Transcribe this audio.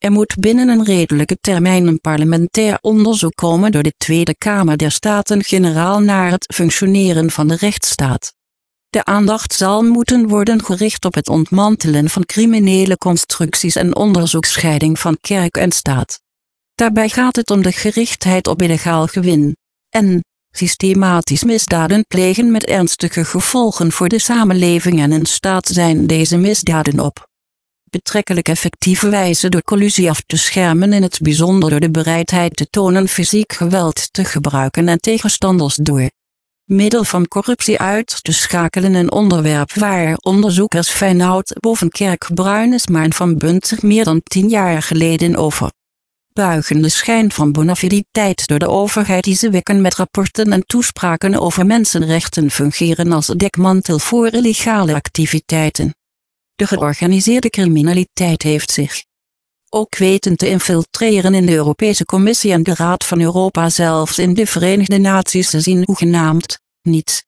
Er moet binnen een redelijke termijn een parlementair onderzoek komen door de Tweede Kamer der Staten-Generaal naar het functioneren van de rechtsstaat. De aandacht zal moeten worden gericht op het ontmantelen van criminele constructies en onderzoeksscheiding van kerk en staat. Daarbij gaat het om de gerichtheid op illegaal gewin en systematisch misdaden plegen met ernstige gevolgen voor de samenleving en een staat zijn deze misdaden op betrekkelijk effectieve wijze door collusie af te schermen in het bijzonder door de bereidheid te tonen fysiek geweld te gebruiken en tegenstanders door middel van corruptie uit te schakelen een onderwerp waar onderzoekers Feyenoord Bovenkerk Bruines maar van Bunt meer dan tien jaar geleden over buigende schijn van bonafiditeit door de overheid die ze wekken met rapporten en toespraken over mensenrechten fungeren als dekmantel voor illegale activiteiten. De georganiseerde criminaliteit heeft zich ook weten te infiltreren in de Europese Commissie en de Raad van Europa zelfs in de Verenigde Naties te zien hoegenaamd niets